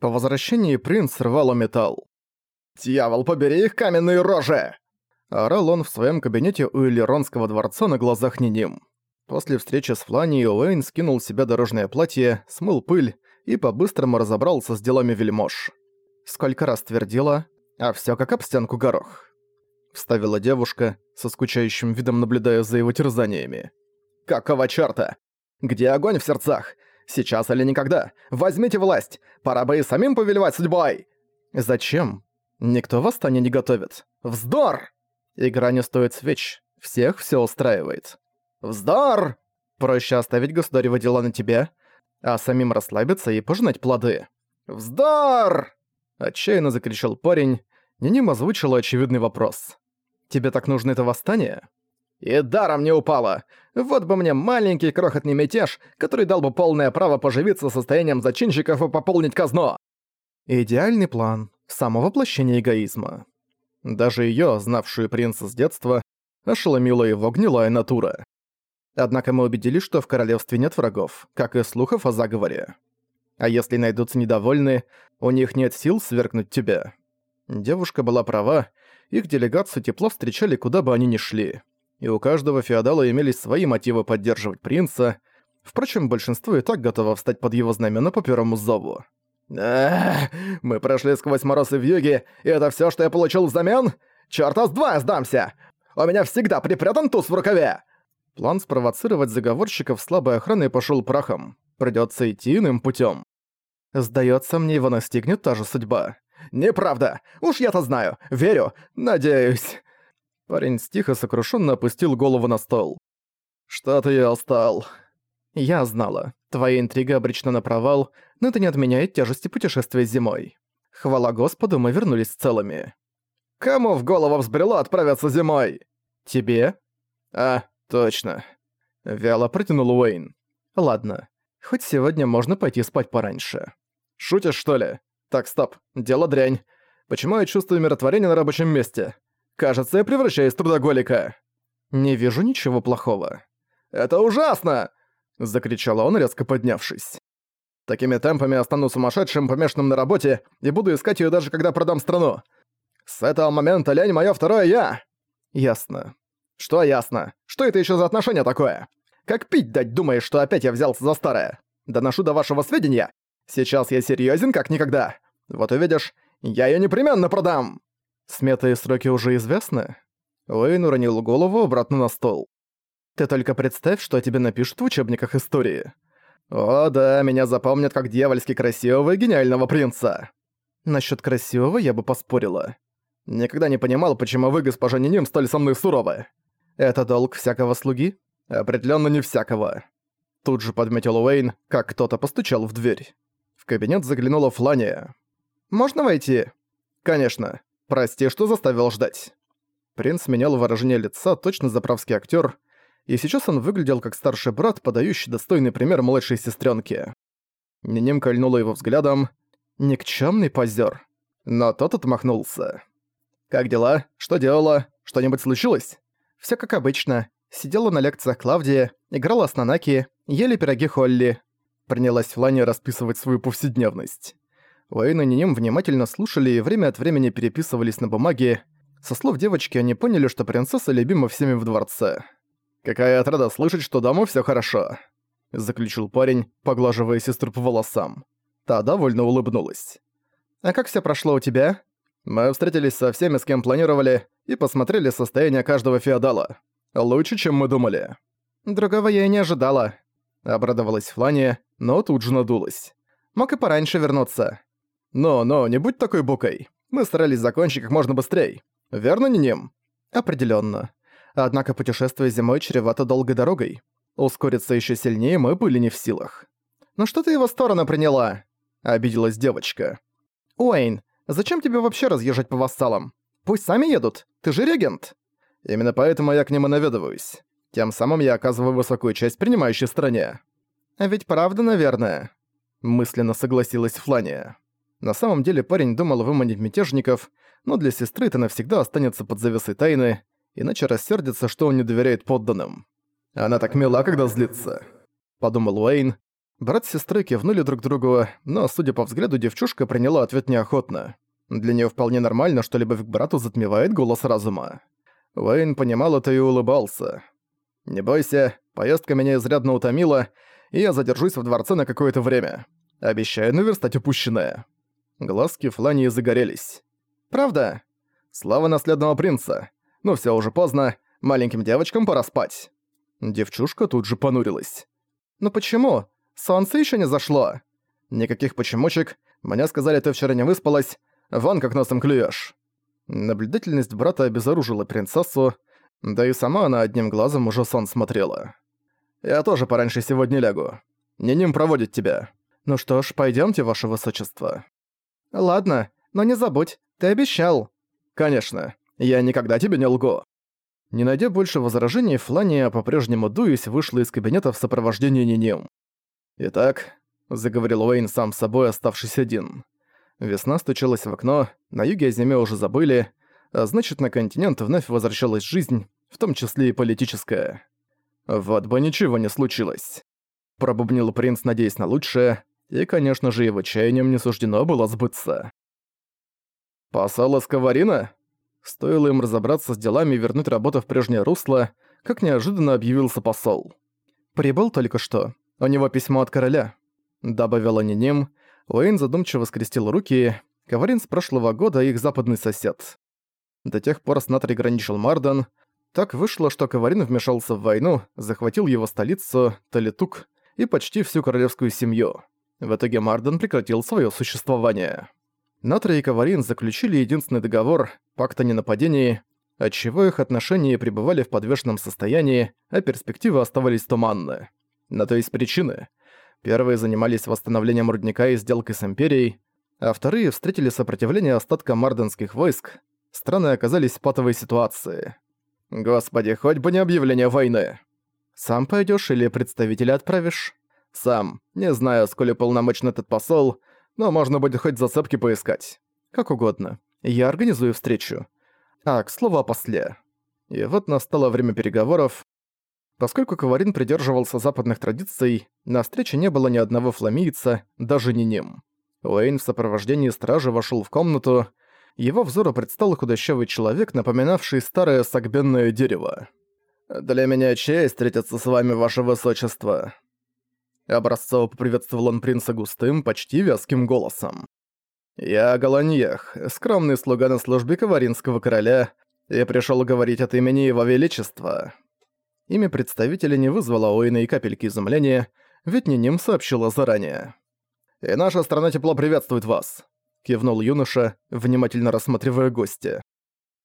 По возвращении принц рвал металл. «Дьявол, побери их каменные рожи!» Орал он в своем кабинете у Элеронского дворца на глазах Ниним. После встречи с Флани Уэйн скинул с себя дорожное платье, смыл пыль и по-быстрому разобрался с делами вельмож. Сколько раз твердила, а все как об стенку горох. Вставила девушка, со скучающим видом наблюдая за его терзаниями. «Какого чёрта? Где огонь в сердцах? Сейчас или никогда? Возьмите власть! Пора бы и самим повелевать судьбой!» «Зачем? Никто восстание не готовит. Вздор!» Игра не стоит свеч. Всех все устраивает. «Вздор!» Проще оставить государевы дела на тебе, а самим расслабиться и пожинать плоды. «Вздор!» Отчаянно закричал парень. Ниним озвучила очевидный вопрос. «Тебе так нужно это восстание?» «И даром не упало! Вот бы мне маленький крохотный мятеж, который дал бы полное право поживиться состоянием зачинщиков и пополнить казну!» Идеальный план. Само воплощение эгоизма. Даже её, знавшую принца с детства, ошеломила его гнилая натура. Однако мы убедились, что в королевстве нет врагов, как и слухов о заговоре. А если найдутся недовольны, у них нет сил свергнуть тебя. Девушка была права, их делегацию тепло встречали, куда бы они ни шли. И у каждого феодала имелись свои мотивы поддерживать принца. Впрочем, большинство и так готово встать под его знамена по первому зову. Мы прошли сквозь мороз и вьюги, и это все, что я получил взамен? Чёрта с два сдамся! У меня всегда припрятан туз в рукаве!» План спровоцировать заговорщиков слабой охраной пошел прахом. Придется идти иным путем. Сдается мне, его настигнет та же судьба. «Неправда! Уж я-то знаю! Верю! Надеюсь!» Парень тихо сокрушенно опустил голову на стол. «Что-то я устал». «Я знала. Твоя интрига обречена на провал, но это не отменяет тяжести путешествия зимой. Хвала Господу, мы вернулись целыми. Кому в голову взбрело отправиться зимой? Тебе? А, точно. Вяло протянул Уэйн. Ладно, хоть сегодня можно пойти спать пораньше. Шутишь, что ли? Так, стоп, дело дрянь. Почему я чувствую миротворение на рабочем месте? Кажется, я превращаюсь в трудоголика. Не вижу ничего плохого. Это ужасно! Закричал он, резко поднявшись. Такими темпами я стану сумасшедшим, помешанным на работе, и буду искать её даже когда продам страну. С этого момента лень моё второе я. Ясно. Что ясно? Что это ещё за отношение такое? Как пить дать, думаешь, что опять я взялся за старое? Доношу до вашего сведения. Сейчас я серьёзен как никогда. Вот увидишь, я её непременно продам. Сметы и сроки уже известны? Уэйн уронил голову обратно на стол. Ты только представь, что о тебе напишут в учебниках истории. О да, меня запомнят как дьявольски красивого и гениального принца. Насчёт красивого я бы поспорила. Никогда не понимал, почему вы, госпожа Ниним, столь со мной суровы. Это долг всякого слуги? Определенно не всякого. Тут же подметил Уэйн, как кто-то постучал в дверь. В кабинет заглянула Флания. «Можно войти?» «Конечно. Прости, что заставил ждать». Принц менял выражение лица, точно заправский актер, и сейчас он выглядел как старший брат, подающий достойный пример младшей сестренке. Ниним кольнула его взглядом. Никчемный позер. Но тот отмахнулся. «Как дела? Что делала? Что-нибудь случилось?» Все как обычно. Сидела на лекциях Клавдия, играла с Нанаки, ели пироги Холли. Принялась Флани расписывать свою повседневность. Уэйн и Ниним внимательно слушали и время от времени переписывались на бумаге. Со слов девочки они поняли, что принцесса любима всеми в дворце. «Какая отрада слышать, что дома все хорошо», — заключил парень, поглаживая сестру по волосам. Та довольно улыбнулась. «А как все прошло у тебя?» «Мы встретились со всеми, с кем планировали, и посмотрели состояние каждого феодала. Лучше, чем мы думали». «Другого я и не ожидала», — обрадовалась Флания, но тут же надулась. «Мог и пораньше вернуться». «Но-но, не будь такой букой. Мы старались закончить как можно быстрее. Верно, Ниним?» «Определённо. Однако путешествие зимой чревато долгой дорогой. Ускориться еще сильнее мы были не в силах. «Ну что ты его сторону приняла?» – обиделась девочка. «Уэйн, зачем тебе вообще разъезжать по вассалам? Пусть сами едут, ты же регент!» «Именно поэтому я к ним и наведываюсь. Тем самым я оказываю высокую часть принимающей стране». «А ведь правда, наверное?» – мысленно согласилась Флания. На самом деле парень думал выманить мятежников, но для сестры это навсегда останется под завесой тайны, иначе рассердится, что он не доверяет подданным. Она так мила, когда злится. Подумал Уэйн. Брат с сестрой кивнули друг другу, но, судя по взгляду, девчушка приняла ответ неохотно. Для нее вполне нормально, что любовь к брату затмевает голос разума. Уэйн понимал это и улыбался. «Не бойся, поездка меня изрядно утомила, и я задержусь в дворце на какое-то время. Обещаю наверстать упущенное». Глазки Флании загорелись. «Правда? Слава наследного принца. Ну все уже поздно, маленьким девочкам пора спать». Девчушка тут же понурилась. «Ну почему? Солнце еще не зашло?» «Никаких почемучек. Мне сказали, ты вчера не выспалась. Вон как носом клюешь. Наблюдательность брата обезоружила принцессу, да и сама она одним глазом уже сон смотрела. «Я тоже пораньше сегодня лягу. Не ним проводит тебя. Ну что ж, пойдёмте, ваше высочество». «Ладно, но не забудь, ты обещал». «Конечно, я никогда тебе не лгу». Не найдя больше возражений, Флания, по-прежнему дуясь, вышла из кабинета в сопровождении Ниним. «Итак», — заговорил Уэйн сам с собой, оставшись один, — Весна стучалась в окно, на юге о зиме уже забыли, а значит, на континент вновь возвращалась жизнь, в том числе и политическая. Вот бы ничего не случилось. Пробубнил принц, надеясь на лучшее, и, конечно же, его чаянием не суждено было сбыться. «Посол Сковорина?» Стоило им разобраться с делами и вернуть работу в прежнее русло, как неожиданно объявился посол. «Прибыл только что. У него письмо от короля», — добавила Ниним, Уэйн задумчиво скрестил руки. Каварин с прошлого года их западный сосед. До тех пор с Натри граничил Мардан. Так вышло, что Каварин вмешался в войну, захватил его столицу, Талитук, и почти всю королевскую семью. В итоге Мардан прекратил свое существование. Натри и Каварин заключили единственный договор – пакт о ненападении, отчего их отношения пребывали в подвешенном состоянии, а перспективы оставались туманны. На то есть причины. Первые занимались восстановлением рудника и сделкой с Империей, а вторые встретили сопротивление остатка марденских войск. Страны оказались в патовой ситуации. Господи, хоть бы не объявление войны. Сам пойдёшь или представителя отправишь? Сам. Не знаю, сколь полномочен этот посол, но можно будет хоть зацепки поискать. Как угодно. Я организую встречу. А, к слову о после. И вот настало время переговоров, Поскольку Каварин придерживался западных традиций, на встрече не было ни одного фламийца, даже не ним. Уэйн в сопровождении стражи вошел в комнату. Его взору предстал худощавый человек, напоминавший старое сагбенное дерево. «Для меня честь встретиться с вами, ваше высочество!» Образцово поприветствовал он принца густым, почти вязким голосом. «Я Галаньех, скромный слуга на службе Каваринского короля, и пришел говорить от имени его величества». Имя представителя не вызвало Эйна и капельки изумления, ведь не ним сообщила заранее. «И наша страна тепло приветствует вас», — кивнул юноша, внимательно рассматривая гостя.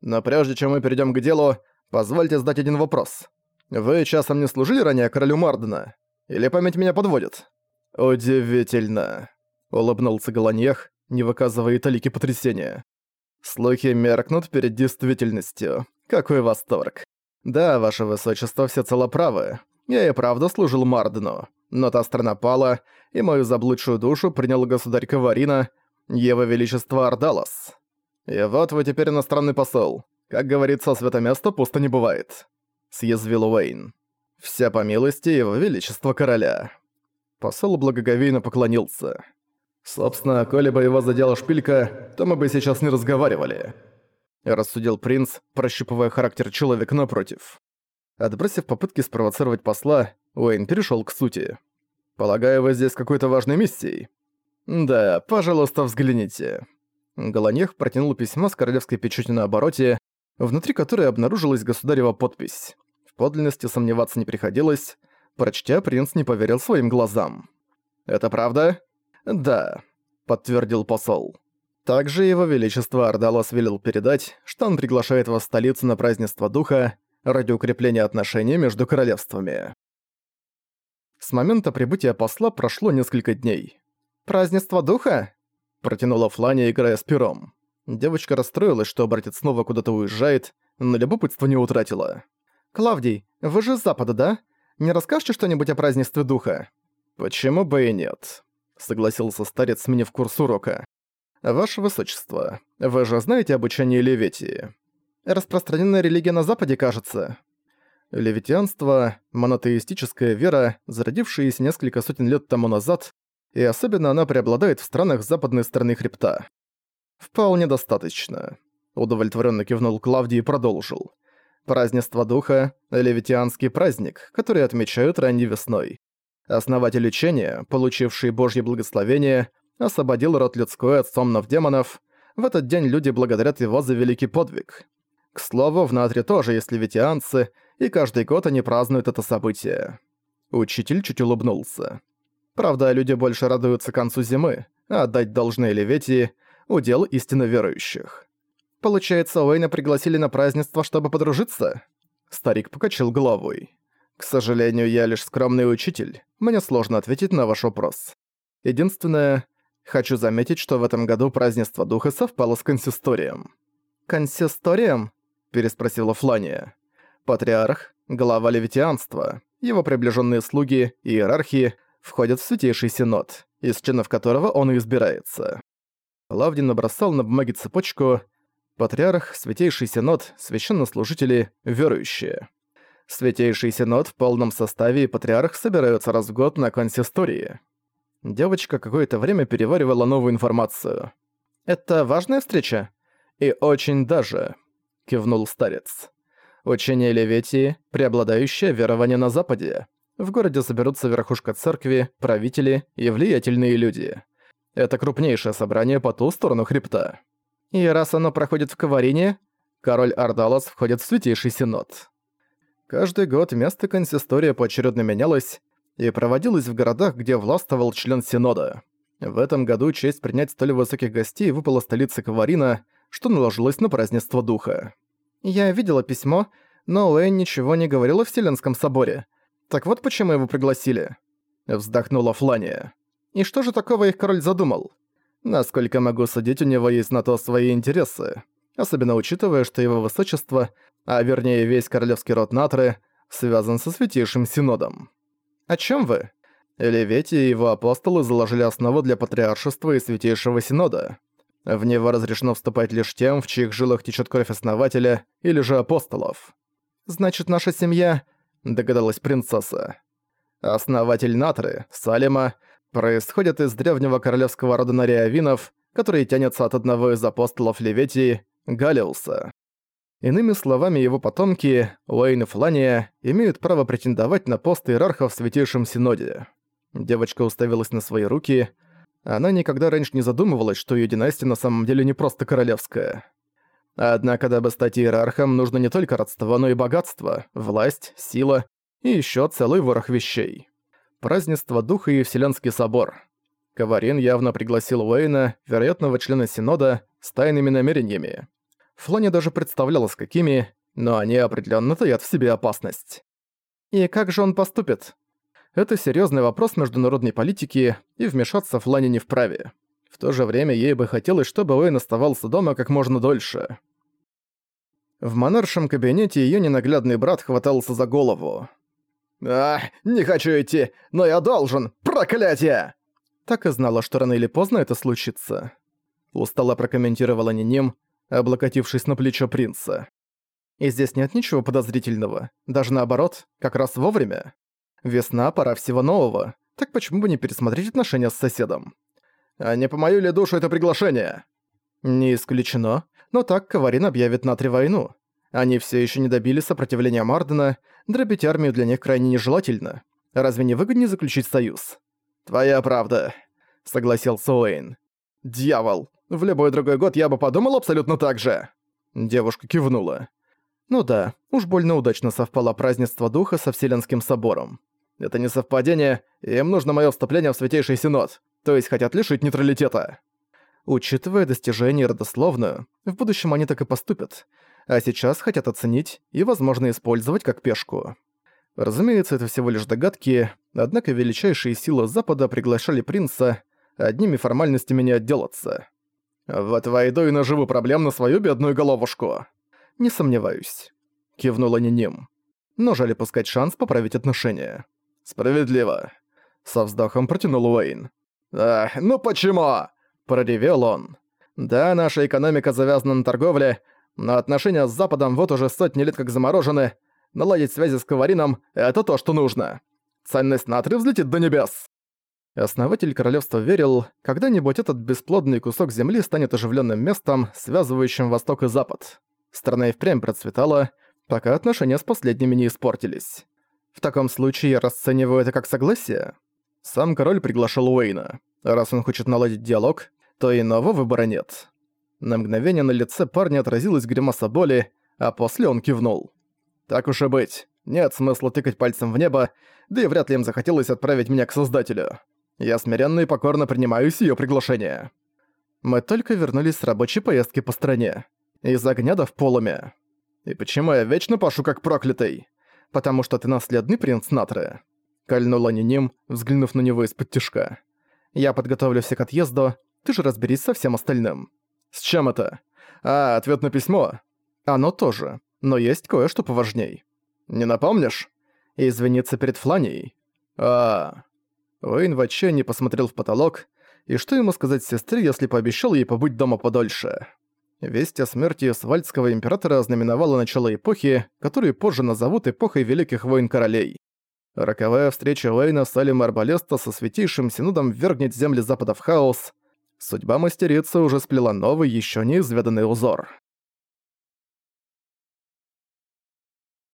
«Но прежде чем мы перейдем к делу, позвольте задать один вопрос. Вы часом не служили ранее королю Мардена? Или память меня подводит?» «Удивительно», — улыбнулся Голаньех, не выказывая талики потрясения. «Слухи меркнут перед действительностью. Какой восторг. «Да, ваше высочество всецело правы. Я и правда служил Мардену. Но та страна пала, и мою заблудшую душу принял государь Каварина, его величество Ардалас. И вот вы теперь иностранный посол. Как говорится, свято место пусто не бывает», — съязвил Уэйн. «Вся по милости его величества короля». Посол благоговейно поклонился. «Собственно, коли бы его задела шпилька, то мы бы сейчас не разговаривали» рассудил принц, прощупывая характер человека напротив. Отбросив попытки спровоцировать посла, Уэйн перешёл к сути. «Полагаю, вы здесь какой-то важной миссией?» «Да, пожалуйста, взгляните». Голонех протянул письмо с королевской печатью на обороте, внутри которой обнаружилась государева подпись. В подлинности сомневаться не приходилось. Прочтя, принц не поверил своим глазам. «Это правда?» «Да», — подтвердил посол. Также его величество Ардалос велел передать, что он приглашает вас в столицу на празднество духа ради укрепления отношений между королевствами. С момента прибытия посла прошло несколько дней. «Празднество духа?» – протянула Флания, играя с пером. Девочка расстроилась, что братец снова куда-то уезжает, но любопытство не утратила. «Клавдий, вы же с запада, да? Не расскажете что-нибудь о празднестве духа?» «Почему бы и нет?» – согласился старец, сменив курс урока. «Ваше Высочество, вы же знаете об учении Леветии? Распространенная религия на Западе, кажется?» Левитианство – монотеистическая вера, зародившаяся несколько сотен лет тому назад, и особенно она преобладает в странах западной стороны хребта. «Вполне достаточно», – удовлетворенно кивнул Клавдий и продолжил. «Празднество Духа – левитианский праздник, который отмечают ранней весной. Основатель учения, получивший Божье благословение, освободил род людской от сомнов демонов. В этот день люди благодарят его за великий подвиг. К слову, в Натре тоже есть левитианцы, и каждый год они празднуют это событие. Учитель чуть улыбнулся. Правда, люди больше радуются концу зимы, а отдать должное Леветии – удел истинно верующих. Получается, Уэйна пригласили на празднество, чтобы подружиться? Старик покачал головой. К сожалению, я лишь скромный учитель. Мне сложно ответить на ваш вопрос. Единственное, хочу заметить, что в этом году празднество духа совпало с консисторием. Консисторием? переспросила Флания. Патриарх, глава левитианства, его приближенные слуги и иерархии входят в Святейший Синод, из членов которого он и избирается. Лавдин набросал на бумаге цепочку «Патриарх, Святейший Синод, священнослужители, верующие». Святейший Синод в полном составе и Патриарх собираются раз в год на консистории. Девочка какое-то время переваривала новую информацию. «Это важная встреча?» «И очень даже», — кивнул старец. «Учение Леветии — преобладающее верование на Западе. В городе соберутся верхушка церкви, правители и влиятельные люди. Это крупнейшее собрание по ту сторону хребта. И раз оно проходит в Каварине, король Ардалос входит в Святейший Синод. Каждый год место консистория поочередно менялось и проводилось в городах, где властвовал член Синода. В этом году честь принять столь высоких гостей выпала столице Каварина, что наложилось на празднество духа. Я видела письмо, но Уэйн ничего не говорил о Вселенском соборе. Так вот почему его пригласили. Вздохнула Флания. И что же такого их король задумал? Насколько могу судить, у него есть на то свои интересы. Особенно учитывая, что его высочество, а вернее весь королевский род Натры, связан со Святейшим Синодом. О чем вы? Левети и его апостолы заложили основу для патриаршества и Святейшего Синода. В него разрешено вступать лишь тем, в чьих жилах течет кровь основателя или же апостолов. «Значит, наша семья...» — догадалась принцесса. Основатель Натры, Салима, происходит из древнего королевского рода Нариавинов, который тянется от одного из апостолов Леветии, Галиуса. Иными словами, его потомки, Уэйн и Флания, имеют право претендовать на пост иерарха в Святейшем Синоде. Девочка уставилась на свои руки — она никогда раньше не задумывалась, что её династия на самом деле не просто королевская. Однако, дабы стать иерархом, нужно не только родство, но и богатство, власть, сила и ещё целый ворох вещей. Празднество Духа и Вселенский собор. Каварин явно пригласил Уэйна, вероятного члена Синода, с тайными намерениями. Флоне даже представляла с какими, но они определённо таят в себе опасность. «И как же он поступит?» Это серьезный вопрос международной политики, и вмешаться в Лане не вправе. В то же время ей бы хотелось, чтобы Уэйн оставался дома как можно дольше. В монаршем кабинете ее ненаглядный брат хватался за голову. «А, не хочу идти, но я должен! Проклятие!» Так и знала, что рано или поздно это случится. Устало прокомментировала Ниним, облокотившись на плечо принца. И здесь нет ничего подозрительного. Даже наоборот, как раз вовремя. Весна, пора всего нового. Так почему бы не пересмотреть отношения с соседом? А не по мою ли душу это приглашение? Не исключено. Но так Каварин объявит Натри войну. Они все еще не добили сопротивления Мардена, дробить армию для них крайне нежелательно. Разве не выгоднее заключить союз? Твоя правда, согласился Уэйн. Дьявол, в любой другой год я бы подумал абсолютно так же. Девушка кивнула. Ну да, уж больно удачно совпало празднество духа со Вселенским собором. Это не совпадение, им нужно мое вступление в Святейший Синод, то есть хотят лишить нейтралитета. Учитывая достижения родословную, в будущем они так и поступят, а сейчас хотят оценить и, возможно, использовать как пешку. Разумеется, это всего лишь догадки, однако величайшие силы Запада приглашали принца, одними формальностями не отделаться. «Вот войду и наживу проблем на свою бедную головушку». «Не сомневаюсь», — кивнула Ниним. Но жаль пускать шанс поправить отношения. «Справедливо», — со вздохом протянул Уэйн. «Ах, ну почему?» — проревел он. «Да, наша экономика завязана на торговле, но отношения с Западом вот уже сотни лет как заморожены. Наладить связи с Каварином — это то, что нужно. Ценность натрия взлетит до небес. Основатель королевства верил, когда-нибудь этот бесплодный кусок земли станет оживленным местом, связывающим Восток и Запад. Страна и впрямь процветала, пока отношения с последними не испортились. В таком случае я расцениваю это как согласие. Сам король приглашал Уэйна. Раз он хочет наладить диалог, то иного выбора нет. На мгновение на лице парня отразилась гримаса боли, а после он кивнул. «Так уж и быть. Нет смысла тыкать пальцем в небо, да и вряд ли им захотелось отправить меня к Создателю. Я смиренно и покорно принимаю сие приглашение. Мы только вернулись с рабочей поездки по стране. Из огня до в полуме. И почему я вечно пашу как проклятый? Потому что ты наследный принц Натры. Кольнула Ниним, взглянув на него из-под тишка. Я подготовлю всех к отъезду, ты же разберись со всем остальным. С чем это? А, ответ на письмо. Оно тоже, но есть кое-что поважней. Не напомнишь? Извиниться перед Фланией. А, Уэйн в отчаянии посмотрел в потолок, и что ему сказать сестре, если пообещал ей побыть дома подольше? Весть о смерти Свальдского императора ознаменовала начало эпохи, которую позже назовут эпохой Великих Войн Королей. Роковая встреча Уэйна с Алим Арбалеста со Святейшим Синудом ввергнет земли Запада в хаос. Судьба мастерицы уже сплела новый, еще неизведанный узор.